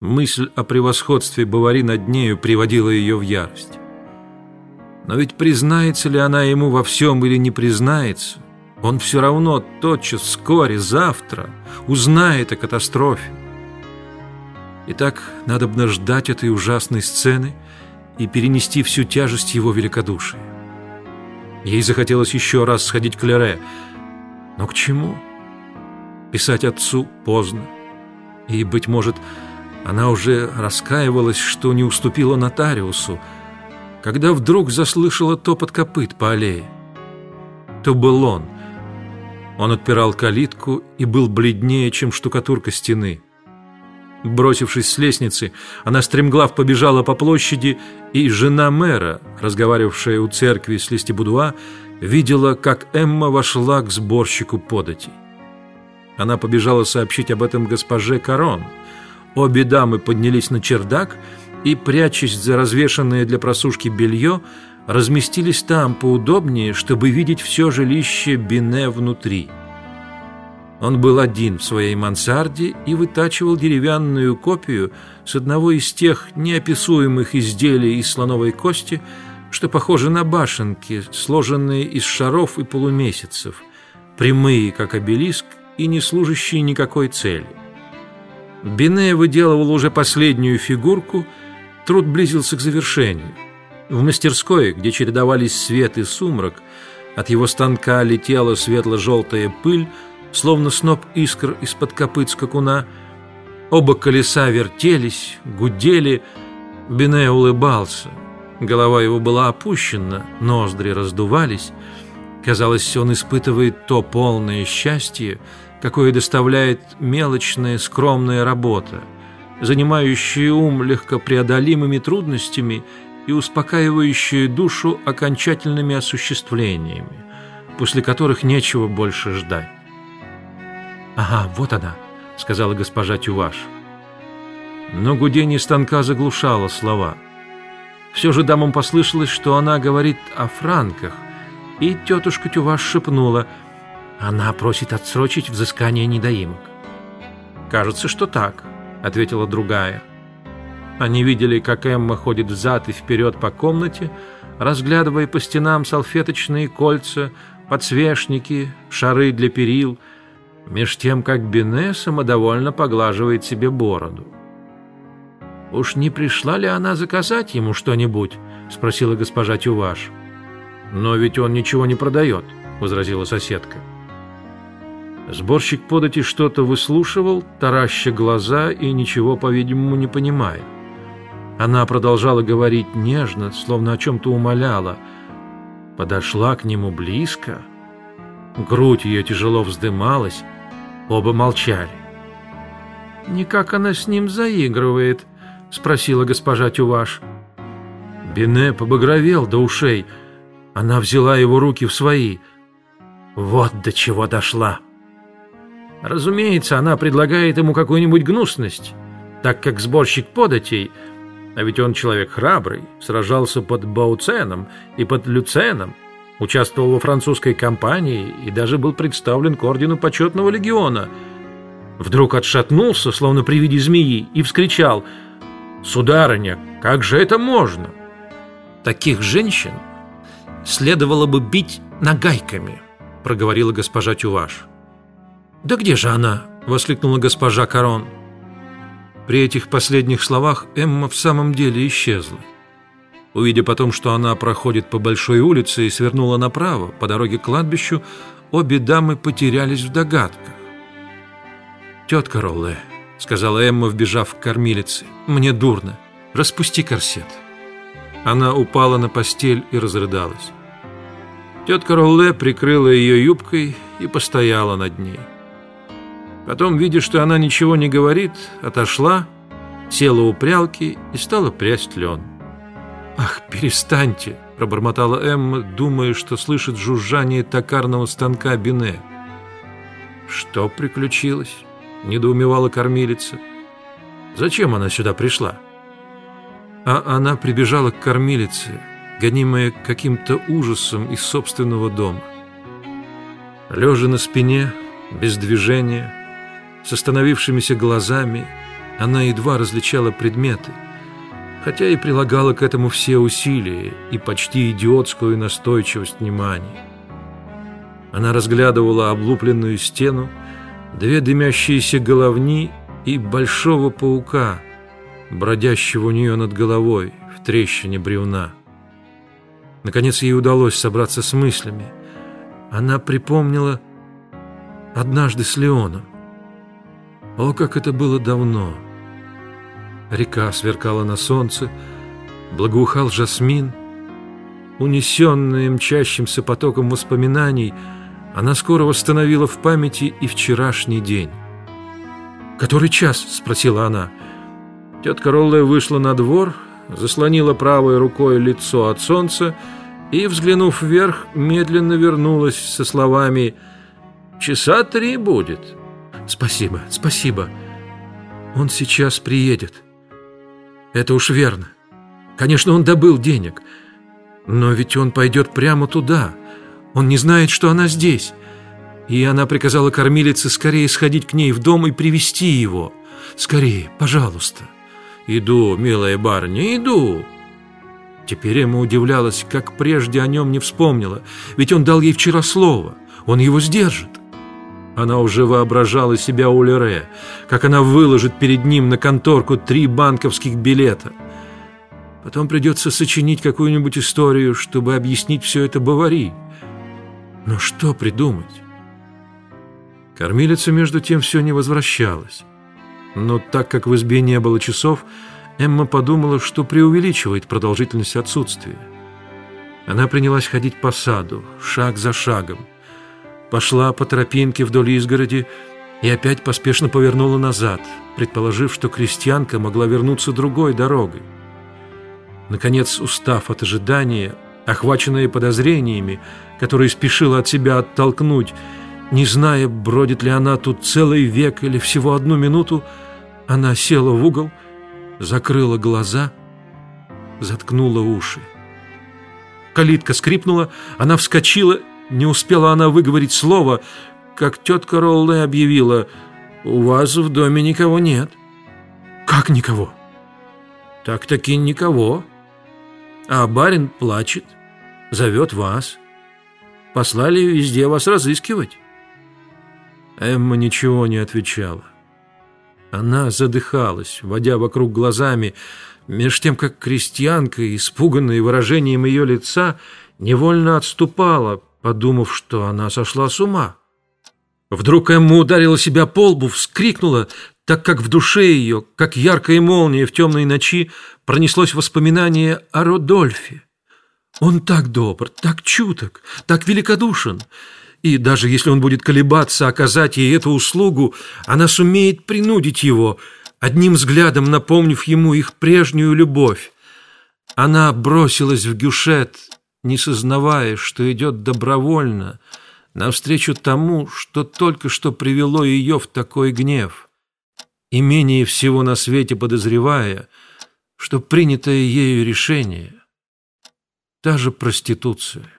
Мысль о превосходстве Бавари над нею приводила ее в ярость. Но ведь признается ли она ему во всем или не признается, он все равно тотчас, вскоре, завтра узнает о катастрофе. Итак, надо бы ждать этой ужасной сцены и перенести всю тяжесть его великодушия. Ей захотелось еще раз сходить к Лере, но к чему? Писать отцу поздно. И, быть может, она уже раскаивалась, что не уступила нотариусу, когда вдруг заслышала топот копыт по аллее. То был он. Он отпирал калитку и был бледнее, чем штукатурка стены. Бросившись с лестницы, она стремглав побежала по площади, и жена мэра, разговаривавшая у церкви с Листебудуа, видела, как Эмма вошла к сборщику податей. Она побежала сообщить об этом госпоже Корон – Обе дамы поднялись на чердак и, прячась за развешанное для просушки белье, разместились там поудобнее, чтобы видеть все жилище Бине внутри. Он был один в своей мансарде и вытачивал деревянную копию с одного из тех неописуемых изделий из слоновой кости, что похожи на башенки, сложенные из шаров и полумесяцев, прямые, как обелиск, и не служащие никакой цели. Бине выделывал уже последнюю фигурку, труд близился к завершению. В мастерской, где чередовались свет и сумрак, от его станка летела светло-желтая пыль, словно сноп искр из-под копыт скакуна. Оба колеса вертелись, гудели. Бине улыбался. Голова его была опущена, ноздри раздувались. Казалось, он испытывает то полное счастье, какое доставляет мелочная скромная работа, занимающая ум легкопреодолимыми трудностями и успокаивающая душу окончательными осуществлениями, после которых нечего больше ждать. «Ага, вот она», — сказала госпожа Тюваш. Но гудение станка заглушало слова. Все же дамам послышалось, что она говорит о франках, и тетушка Тюваш шепнула — она просит отсрочить взыскание недоимок. «Кажется, что так», — ответила другая. Они видели, как Эмма ходит взад и вперед по комнате, разглядывая по стенам салфеточные кольца, подсвечники, шары для перил, меж тем, как Бене самодовольно поглаживает себе бороду. «Уж не пришла ли она заказать ему что-нибудь?» — спросила госпожа Тюваш. «Но ведь он ничего не продает», — возразила соседка. Сборщик подати что-то выслушивал, тараща глаза и ничего, по-видимому, не понимая. Она продолжала говорить нежно, словно о чем-то умоляла. Подошла к нему близко. Грудь ее тяжело вздымалась. Оба молчали. «Никак она с ним заигрывает?» — спросила госпожа Тюваш. Бене побагровел до ушей. Она взяла его руки в свои. «Вот до чего дошла!» Разумеется, она предлагает ему какую-нибудь гнусность, так как сборщик податей, а ведь он человек храбрый, сражался под Бауценом и под Люценом, участвовал во французской кампании и даже был представлен к ордену почетного легиона. Вдруг отшатнулся, словно при виде змеи, и вскричал «Сударыня, как же это можно?» «Таких женщин следовало бы бить нагайками», проговорила госпожа Тюваш. «Да где же она?» – воскликнула госпожа Корон. При этих последних словах Эмма в самом деле исчезла. Увидя потом, что она проходит по большой улице и свернула направо, по дороге к кладбищу, обе дамы потерялись в догадках. «Тетка Ролле», — сказала Эмма, вбежав к кормилице, — «мне дурно. Распусти корсет». Она упала на постель и разрыдалась. Тетка Ролле прикрыла ее юбкой и постояла над ней. Потом, видя, что она ничего не говорит, отошла, села у прялки и стала прясть лен. «Ах, перестаньте!» – пробормотала Эмма, думая, что слышит жужжание токарного станка Бине. «Что приключилось?» – недоумевала кормилица. «Зачем она сюда пришла?» А она прибежала к кормилице, гонимая каким-то ужасом из собственного дома. Лежа на спине, без движения, с остановившимися глазами, она едва различала предметы, хотя и прилагала к этому все усилия и почти идиотскую настойчивость внимания. Она разглядывала облупленную стену, две дымящиеся головни и большого паука, бродящего у нее над головой в трещине бревна. Наконец ей удалось собраться с мыслями. Она припомнила однажды с Леоном. О, как это было давно! Река сверкала на солнце, благоухал жасмин. Унесенная мчащимся потоком воспоминаний, она скоро восстановила в памяти и вчерашний день. «Который час?» — спросила она. Тетка Ролле вышла на двор, заслонила правой рукой лицо от солнца и, взглянув вверх, медленно вернулась со словами «Часа три будет». «Спасибо, спасибо. Он сейчас приедет». Это уж верно. Конечно, он добыл денег. Но ведь он пойдет прямо туда. Он не знает, что она здесь. И она приказала кормилице скорее сходить к ней в дом и привести его. Скорее, пожалуйста. Иду, милая барыня, иду. Теперь Эмма удивлялась, как прежде о нем не вспомнила. Ведь он дал ей вчера слово. Он его сдержит. Она уже воображала себя у Лере, как она выложит перед ним на конторку три банковских билета. Потом придется сочинить какую-нибудь историю, чтобы объяснить все это Бавари. Но что придумать? Кормилица, между тем, все не возвращалась. Но так как в избе не было часов, Эмма подумала, что преувеличивает продолжительность отсутствия. Она принялась ходить по саду, шаг за шагом пошла по тропинке вдоль изгороди и опять поспешно повернула назад, предположив, что крестьянка могла вернуться другой дорогой. Наконец, устав от ожидания, охваченная подозрениями, которые спешила от себя оттолкнуть, не зная, бродит ли она тут целый век или всего одну минуту, она села в угол, закрыла глаза, заткнула уши. Калитка скрипнула, она вскочила не успела она выговорить слово, как тетка Ролле объявила, «У вас в доме никого нет». «Как никого?» «Так-таки никого. А барин плачет, зовет вас. Послали везде вас разыскивать». Эмма ничего не отвечала. Она задыхалась, водя вокруг глазами, меж тем, как крестьянка, испуганная выражением ее лица, невольно отступала, подумав, что она сошла с ума. Вдруг Эмма ударила себя по лбу, вскрикнула, так как в душе ее, как яркая молния в темной ночи, пронеслось воспоминание о Родольфе. Он так добр, так чуток, так великодушен. И даже если он будет колебаться оказать ей эту услугу, она сумеет принудить его, одним взглядом напомнив ему их прежнюю любовь. Она бросилась в гюшет, не сознавая, что идет добровольно, навстречу тому, что только что привело ее в такой гнев, и менее всего на свете подозревая, что принятое ею решение – та же проституция.